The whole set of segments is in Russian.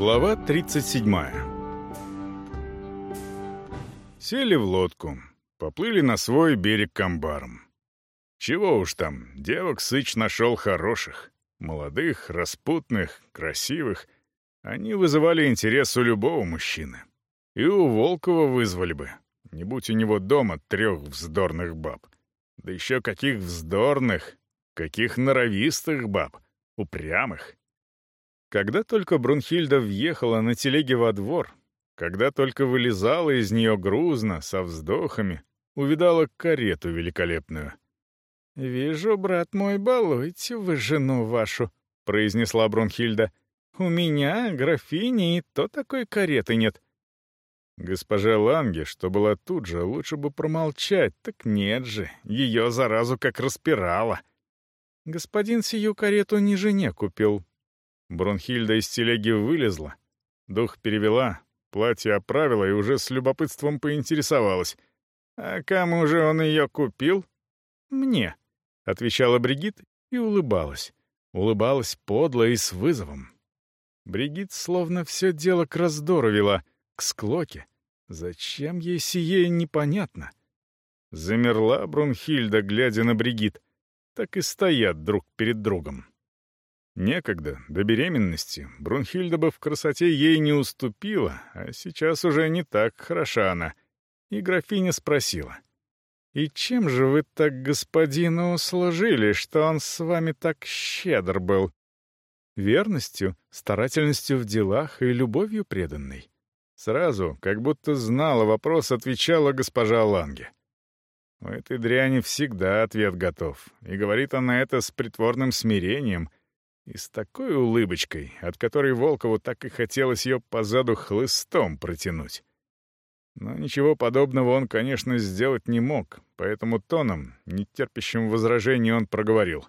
Глава 37 Сели в лодку, поплыли на свой берег к амбарам. Чего уж там, девок Сыч нашел хороших. Молодых, распутных, красивых. Они вызывали интерес у любого мужчины. И у Волкова вызвали бы. Не будь у него дома трех вздорных баб. Да еще каких вздорных, каких норовистых баб, упрямых. Когда только Брунхильда въехала на телеге во двор, когда только вылезала из нее грузно, со вздохами, увидала карету великолепную. «Вижу, брат мой, балуете вы жену вашу», — произнесла Брунхильда. «У меня, графини, и то такой кареты нет». Госпожа Ланге, что была тут же, лучше бы промолчать, так нет же, ее заразу как распирала. Господин сию карету не жене купил. Брунхильда из телеги вылезла, дух перевела, платье оправила и уже с любопытством поинтересовалась. «А кому же он ее купил?» «Мне», — отвечала Бригит и улыбалась. Улыбалась подло и с вызовом. Бригит словно все дело к раздору вела, к склоке. Зачем ей сие непонятно? Замерла Брунхильда, глядя на Бригит. Так и стоят друг перед другом. Некогда, до беременности, Брунхильда бы в красоте ей не уступила, а сейчас уже не так хороша она. И графиня спросила — «И чем же вы так господину сложили, что он с вами так щедр был?» «Верностью, старательностью в делах и любовью преданной». Сразу, как будто знала вопрос, отвечала госпожа Ланге. У этой дряни всегда ответ готов, и говорит она это с притворным смирением и с такой улыбочкой, от которой Волкову так и хотелось ее позаду хлыстом протянуть. Но ничего подобного он, конечно, сделать не мог, поэтому тоном, не терпящим возражений, он проговорил.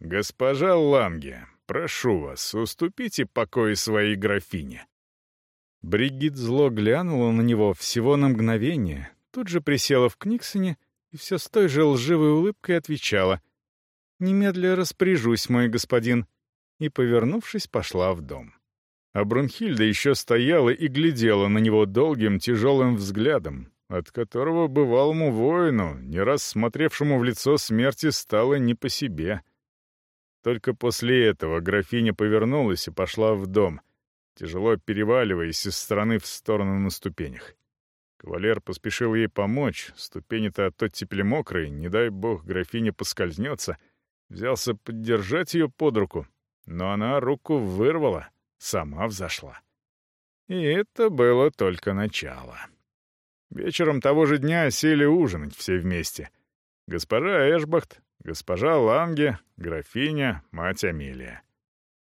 «Госпожа Ланге, прошу вас, уступите покой своей графине». Бригит зло глянула на него всего на мгновение, тут же присела в Книксоне и все с той же лживой улыбкой отвечала «Немедля распоряжусь, мой господин», и, повернувшись, пошла в дом. А Брунхильда еще стояла и глядела на него долгим тяжелым взглядом, от которого бывалому воину, не раз смотревшему в лицо смерти, стало не по себе. Только после этого графиня повернулась и пошла в дом, тяжело переваливаясь из стороны в сторону на ступенях. Кавалер поспешил ей помочь, ступени-то от оттепели мокрые, не дай бог графиня поскользнется, взялся поддержать ее под руку, но она руку вырвала — сама взошла. И это было только начало. Вечером того же дня сели ужинать все вместе. Госпожа Эшбахт, госпожа Ланге, графиня, мать Амелия.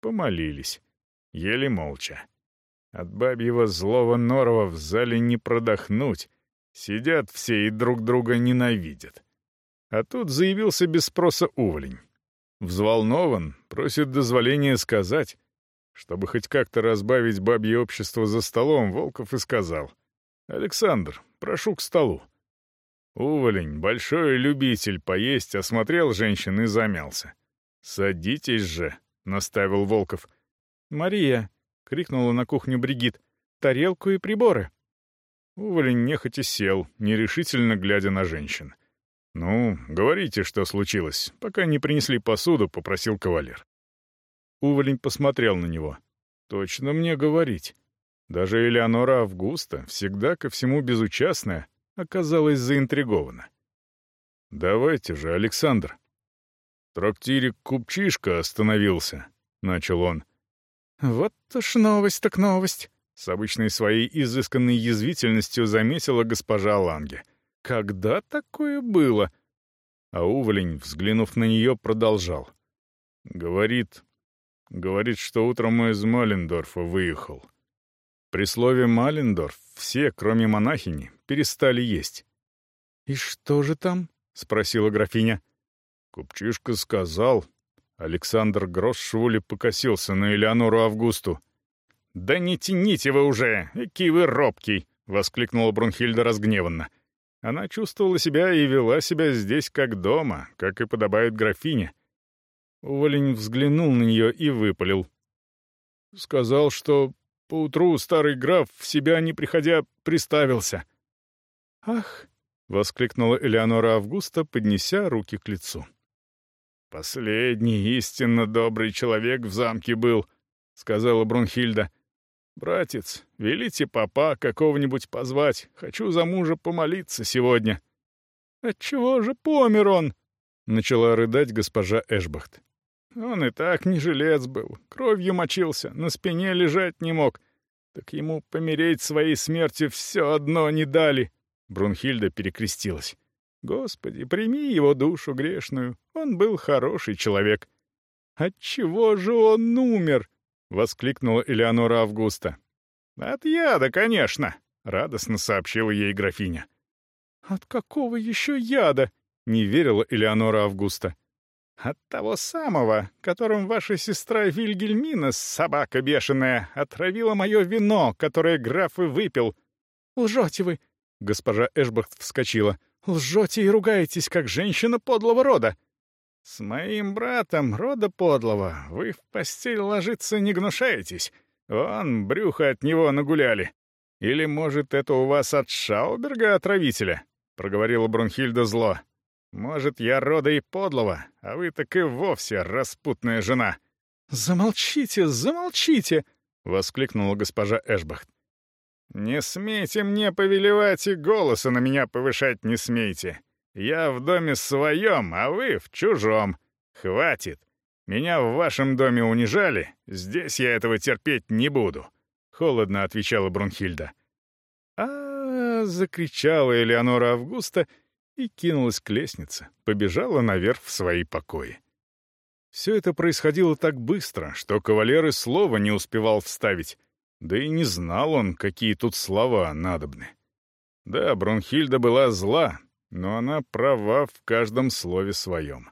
Помолились. Ели молча. От бабьего злого норова в зале не продохнуть. Сидят все и друг друга ненавидят. А тут заявился без спроса уволень. Взволнован, просит дозволения сказать, чтобы хоть как-то разбавить бабье общество за столом, Волков и сказал. «Александр, прошу к столу». Уволень, большой любитель поесть, осмотрел женщин и замялся. «Садитесь же», — наставил Волков. «Мария», — крикнула на кухню Бригит, — «тарелку и приборы». Уволень нехотя сел, нерешительно глядя на женщин. «Ну, говорите, что случилось. Пока не принесли посуду», — попросил кавалер. Уволень посмотрел на него. «Точно мне говорить». Даже Элеонора Августа, всегда ко всему безучастная, оказалась заинтригована. «Давайте же, Александр». «Трактирик Купчишка остановился», — начал он. «Вот уж новость так новость», — с обычной своей изысканной язвительностью заметила госпожа Ланге. «Когда такое было?» А Уволень, взглянув на нее, продолжал. «Говорит, Говорит, что утром из Малендорфа выехал. При слове «Малендорф» все, кроме монахини, перестали есть. «И что же там?» — спросила графиня. Купчишка сказал. Александр Гросшвули покосился на Элеонору Августу. «Да не тяните вы уже, какие вы робкий!» — воскликнула Брунхильда разгневанно. Она чувствовала себя и вела себя здесь как дома, как и подобает графине. Уволень взглянул на нее и выпалил. Сказал, что Поутру старый граф, в себя не приходя, приставился». «Ах!» — воскликнула Элеонора Августа, поднеся руки к лицу. «Последний истинно добрый человек в замке был», — сказала Брунхильда. «Братец, велите папа какого-нибудь позвать. Хочу за мужа помолиться сегодня». «Отчего же помер он?» — начала рыдать госпожа Эшбахт. «Он и так не жилец был, кровью мочился, на спине лежать не мог. Так ему помереть своей смертью все одно не дали». Брунхильда перекрестилась. «Господи, прими его душу грешную, он был хороший человек». «Отчего же он умер?» — воскликнула Элеонора Августа. «От яда, конечно», — радостно сообщила ей графиня. «От какого еще яда?» — не верила Элеонора Августа. «От того самого, которым ваша сестра Вильгельмина, собака бешеная, отравила мое вино, которое граф и выпил». «Лжете вы!» — госпожа Эшбахт вскочила. «Лжете и ругаетесь, как женщина подлого рода!» «С моим братом рода подлого вы в постель ложиться не гнушаетесь. Вон, брюхо от него нагуляли. Или, может, это у вас от Шауберга-отравителя?» — проговорила Брунхильда зло. «Может, я рода и подлого, а вы так и вовсе распутная жена». «Замолчите, замолчите!» — воскликнула госпожа Эшбахт. «Не смейте мне повелевать и голоса на меня повышать не смейте. Я в доме своем, а вы в чужом. Хватит. Меня в вашем доме унижали, здесь я этого терпеть не буду», — холодно отвечала Брунхильда. а, -а, -а закричала Элеонора Августа и кинулась к лестнице, побежала наверх в свои покои. Все это происходило так быстро, что кавалер и слова не успевал вставить, да и не знал он, какие тут слова надобны. Да, Брунхильда была зла, но она права в каждом слове своем.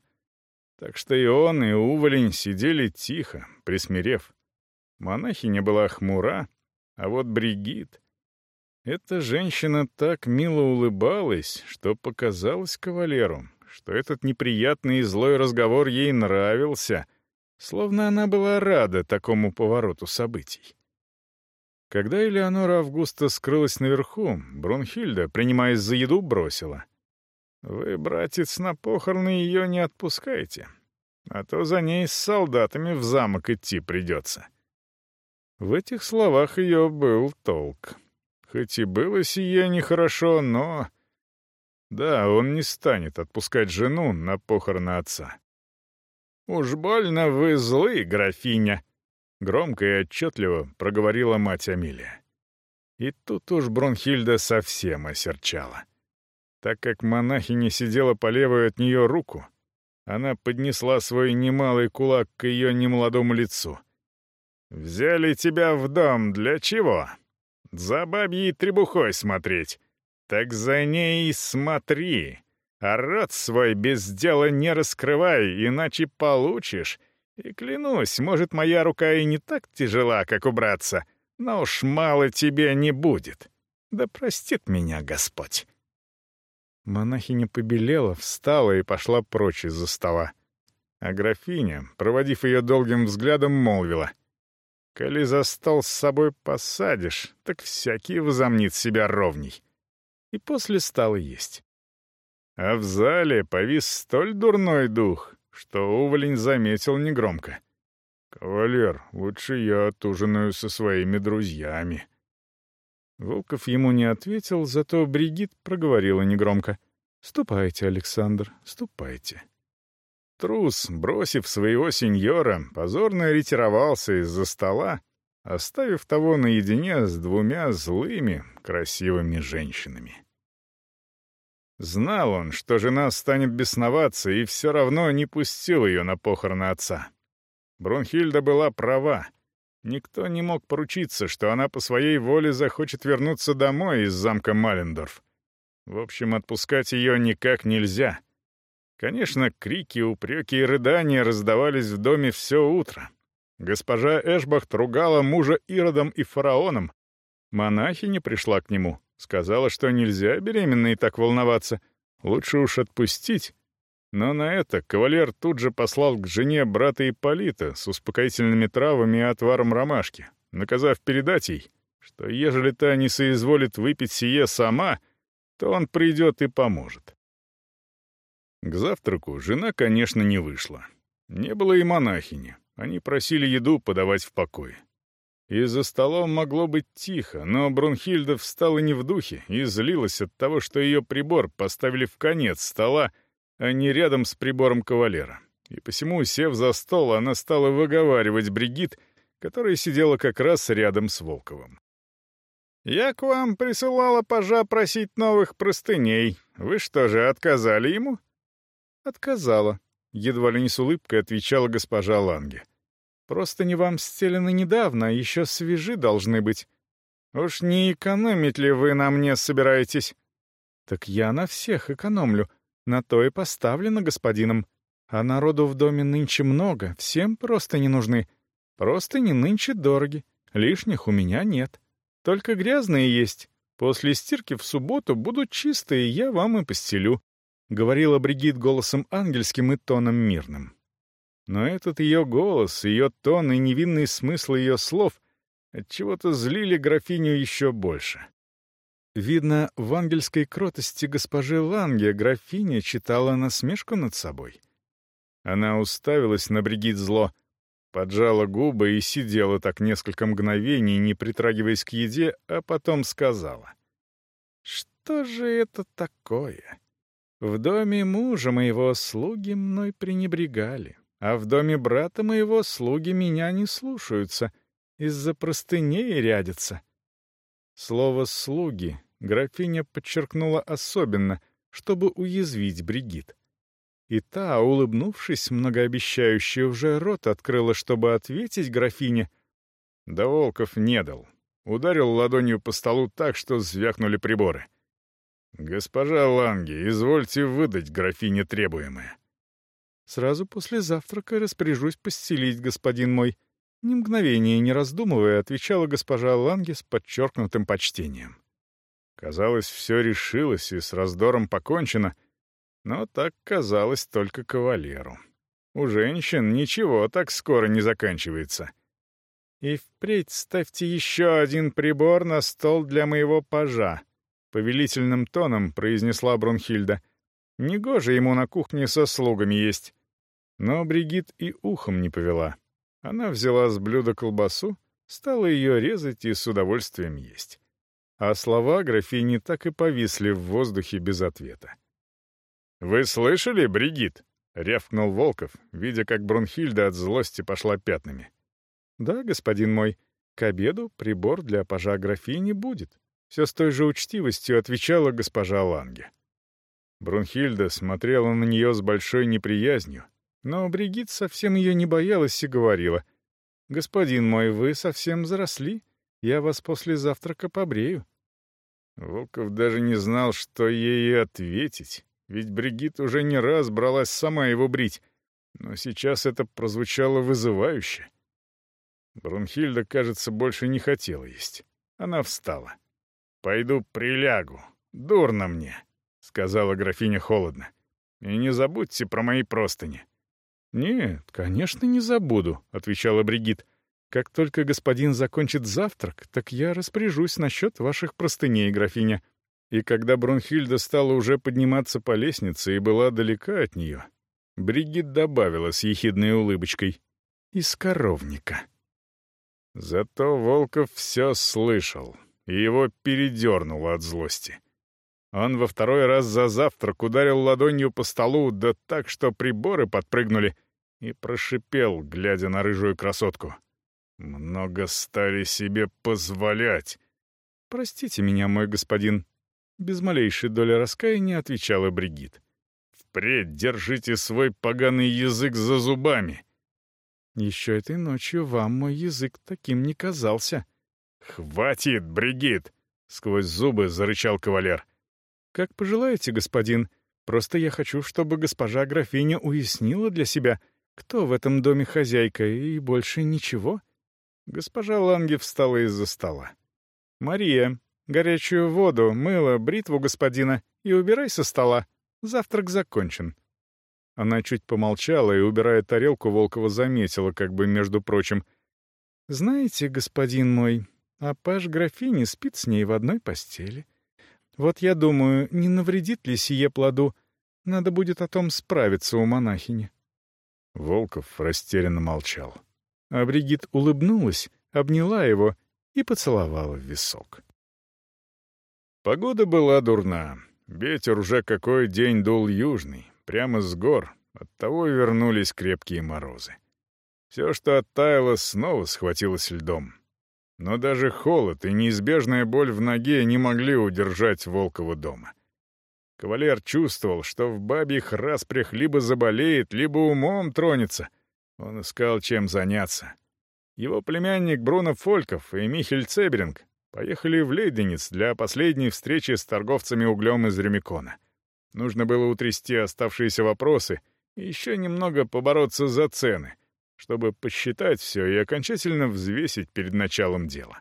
Так что и он, и Уволень сидели тихо, присмирев. Монахиня была хмура, а вот Бригит... Эта женщина так мило улыбалась, что показалось кавалеру, что этот неприятный и злой разговор ей нравился, словно она была рада такому повороту событий. Когда Элеонора Августа скрылась наверху, Брунхильда, принимаясь за еду, бросила. «Вы, братец, на похороны ее не отпускаете, а то за ней с солдатами в замок идти придется». В этих словах ее был толк. Хоть и было сие нехорошо, но... Да, он не станет отпускать жену на похороны отца. «Уж больно вы злы, графиня!» — громко и отчетливо проговорила мать Амилия. И тут уж Бронхильда совсем осерчала. Так как монахиня сидела по левую от нее руку, она поднесла свой немалый кулак к ее немолодому лицу. «Взяли тебя в дом для чего? За бабьей требухой смотреть. Так за ней смотри, а рот свой без дела не раскрывай, иначе получишь. И клянусь, может, моя рука и не так тяжела, как убраться, но уж мало тебе не будет. Да простит меня Господь». Монахиня побелела, встала и пошла прочь из-за стола. А графиня, проводив ее долгим взглядом, молвила. «Коли за стол с собой посадишь, так всякий возомнит себя ровней». И после стала есть. А в зале повис столь дурной дух, что Уволень заметил негромко. «Кавалер, лучше я отужинаю со своими друзьями». Волков ему не ответил, зато Бригит проговорила негромко. «Ступайте, Александр, ступайте». Трус, бросив своего сеньора, позорно ретировался из-за стола, оставив того наедине с двумя злыми, красивыми женщинами. Знал он, что жена станет бесноваться, и все равно не пустил ее на похороны отца. Брунхильда была права. Никто не мог поручиться, что она по своей воле захочет вернуться домой из замка Малендорф. В общем, отпускать ее никак нельзя. Конечно, крики, упреки и рыдания раздавались в доме все утро. Госпожа Эшбахт ругала мужа Иродом и фараоном. Монахиня пришла к нему, Сказала, что нельзя беременной так волноваться. Лучше уж отпустить. Но на это кавалер тут же послал к жене брата Ипполита с успокоительными травами и отваром ромашки, наказав передать ей, что ежели та не соизволит выпить сие сама, то он придет и поможет. К завтраку жена, конечно, не вышла. Не было и монахини. Они просили еду подавать в покое. И за столом могло быть тихо, но Брунхильда встала не в духе и злилась от того, что ее прибор поставили в конец стола, а не рядом с прибором кавалера. И посему, сев за стол, она стала выговаривать Бригит, которая сидела как раз рядом с Волковым. «Я к вам присылала пажа просить новых простыней. Вы что же, отказали ему?» «Отказала», — едва ли не с улыбкой отвечала госпожа Ланге. «Просто не вам стелены недавно, еще свежи должны быть. Уж не экономить ли вы на мне собираетесь?» «Так я на всех экономлю. На то и поставлено господином. А народу в доме нынче много, всем просто не нужны. Просто не нынче дороги. Лишних у меня нет. Только грязные есть. После стирки в субботу будут чистые, я вам и постелю. — говорила Бригит голосом ангельским и тоном мирным. Но этот ее голос, ее тон и невинный смысл ее слов отчего-то злили графиню еще больше. Видно, в ангельской кротости госпожи Ланге графиня читала насмешку над собой. Она уставилась на Бригит зло, поджала губы и сидела так несколько мгновений, не притрагиваясь к еде, а потом сказала. «Что же это такое?» В доме мужа моего слуги мной пренебрегали, а в доме брата моего слуги меня не слушаются, из-за простыней рядятся. Слово «слуги» графиня подчеркнула особенно, чтобы уязвить Бригит. И та, улыбнувшись, многообещающе уже рот открыла, чтобы ответить графине. Да Волков не дал. Ударил ладонью по столу так, что звякнули приборы. «Госпожа Ланге, извольте выдать графине требуемое». «Сразу после завтрака распоряжусь постелить, господин мой». Ни мгновения не раздумывая, отвечала госпожа Ланге с подчеркнутым почтением. Казалось, все решилось и с раздором покончено, но так казалось только кавалеру. У женщин ничего так скоро не заканчивается. «И впредь ставьте еще один прибор на стол для моего пажа», повелительным тоном произнесла Брунхильда. Негоже ему на кухне со слугами есть. Но Бригит и ухом не повела. Она взяла с блюда колбасу, стала ее резать и с удовольствием есть. А слова графини так и повисли в воздухе без ответа. «Вы слышали, Бригит?» — рявкнул Волков, видя, как Брунхильда от злости пошла пятнами. «Да, господин мой, к обеду прибор для пажа графини будет», все с той же учтивостью отвечала госпожа Ланге. Брунхильда смотрела на нее с большой неприязнью, но Бригит совсем ее не боялась и говорила, «Господин мой, вы совсем заросли. Я вас после завтрака побрею». Волков даже не знал, что ей ответить, ведь Бригит уже не раз бралась сама его брить, но сейчас это прозвучало вызывающе. Брунхильда, кажется, больше не хотела есть. Она встала. «Пойду прилягу. Дурно мне», — сказала графиня холодно. «И не забудьте про мои простыни». «Нет, конечно, не забуду», — отвечала Бригит. «Как только господин закончит завтрак, так я распоряжусь насчет ваших простыней, графиня». И когда Брунхильда стала уже подниматься по лестнице и была далека от нее, Бригит добавила с ехидной улыбочкой «из коровника». Зато Волков все слышал, и его передернуло от злости. Он во второй раз за завтрак ударил ладонью по столу, да так, что приборы подпрыгнули, и прошипел, глядя на рыжую красотку. «Много стали себе позволять!» «Простите меня, мой господин», — без малейшей доли раскаяния отвечала Бригит. «Впредь держите свой поганый язык за зубами!» «Еще этой ночью вам мой язык таким не казался», «Хватит, Бригит!» — сквозь зубы зарычал кавалер. «Как пожелаете, господин. Просто я хочу, чтобы госпожа графиня уяснила для себя, кто в этом доме хозяйка, и больше ничего». Госпожа Ланге встала из-за стола. «Мария, горячую воду, мыло, бритву господина и убирай со стола. Завтрак закончен». Она чуть помолчала и, убирая тарелку, Волкова заметила, как бы между прочим — «Знаете, господин мой, а паш графини спит с ней в одной постели. Вот я думаю, не навредит ли сие плоду? Надо будет о том справиться у монахини». Волков растерянно молчал. А Бригит улыбнулась, обняла его и поцеловала в висок. Погода была дурна. Ветер уже какой день дул южный, прямо с гор. Оттого вернулись крепкие морозы. Все, что оттаяло, снова схватилось льдом. Но даже холод и неизбежная боль в ноге не могли удержать Волкова дома. Кавалер чувствовал, что в бабьих распрях либо заболеет, либо умом тронется. Он искал, чем заняться. Его племянник Бруно Фольков и Михель Цеберинг поехали в Лейденец для последней встречи с торговцами углем из Ремикона. Нужно было утрясти оставшиеся вопросы и еще немного побороться за цены, чтобы посчитать все и окончательно взвесить перед началом дела.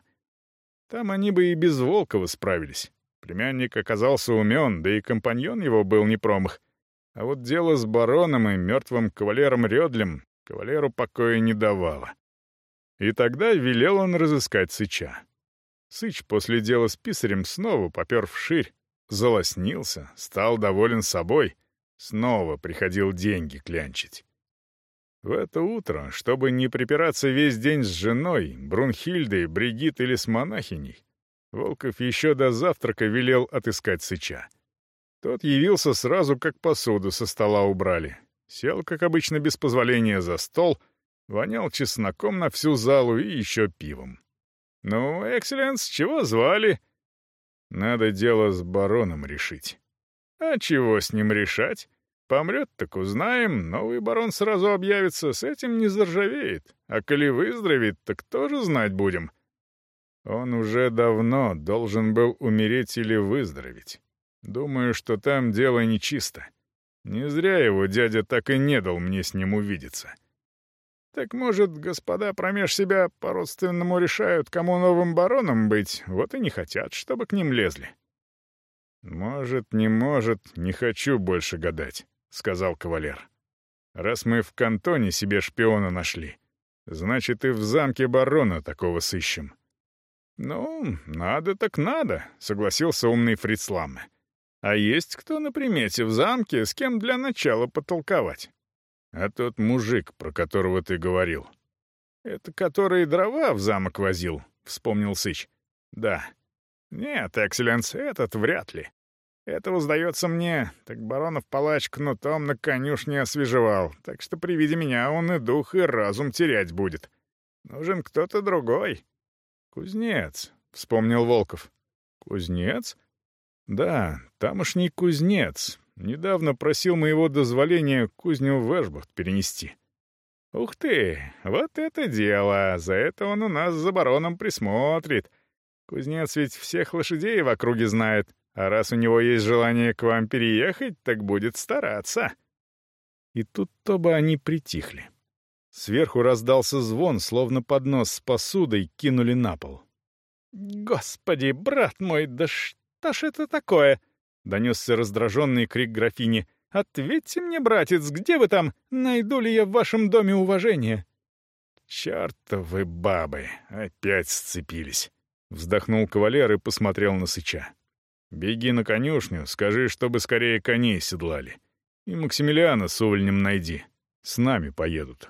Там они бы и без Волкова справились. Племянник оказался умен, да и компаньон его был не промах. А вот дело с бароном и мертвым кавалером Рёдлем кавалеру покоя не давало. И тогда велел он разыскать Сыча. Сыч после дела с писарем снова попер вширь, залоснился, стал доволен собой, снова приходил деньги клянчить. В это утро, чтобы не припираться весь день с женой, Брунхильдой, Бригит или с монахиней, Волков еще до завтрака велел отыскать Сыча. Тот явился сразу, как посуду со стола убрали. Сел, как обычно, без позволения за стол — Вонял чесноком на всю залу и еще пивом. «Ну, экселленс, чего звали?» «Надо дело с бароном решить». «А чего с ним решать? Помрет, так узнаем, новый барон сразу объявится, с этим не заржавеет. А коли выздоровеет, так тоже знать будем». Он уже давно должен был умереть или выздороветь. Думаю, что там дело нечисто. Не зря его дядя так и не дал мне с ним увидеться. Так, может, господа промеж себя по-родственному решают, кому новым бароном быть, вот и не хотят, чтобы к ним лезли. «Может, не может, не хочу больше гадать», — сказал кавалер. «Раз мы в кантоне себе шпиона нашли, значит, и в замке барона такого сыщем». «Ну, надо так надо», — согласился умный Фрицлам. «А есть кто на примете в замке, с кем для начала потолковать?» А тот мужик, про которого ты говорил. Это который дрова в замок возил, вспомнил Сыч. Да. Нет, экселленс, этот вряд ли. Этого, сдается мне, так баронов палач кнутом на конюшне освежевал, так что при виде меня он и дух, и разум терять будет. Нужен кто-то другой. Кузнец, — вспомнил Волков. Кузнец? Да, тамошний кузнец, Недавно просил моего дозволения кузню в Эшбурт перенести. Ух ты, вот это дело! За это он у нас за бароном присмотрит. Кузнец ведь всех лошадей в округе знает, а раз у него есть желание к вам переехать, так будет стараться. И тут то бы они притихли. Сверху раздался звон, словно поднос с посудой кинули на пол. «Господи, брат мой, да что ж это такое?» — донесся раздраженный крик графини. «Ответьте мне, братец, где вы там? Найду ли я в вашем доме уважение?» «Чертовы бабы! Опять сцепились!» — вздохнул кавалер и посмотрел на Сыча. «Беги на конюшню, скажи, чтобы скорее коней седлали. И Максимилиана с увольнем найди. С нами поедут».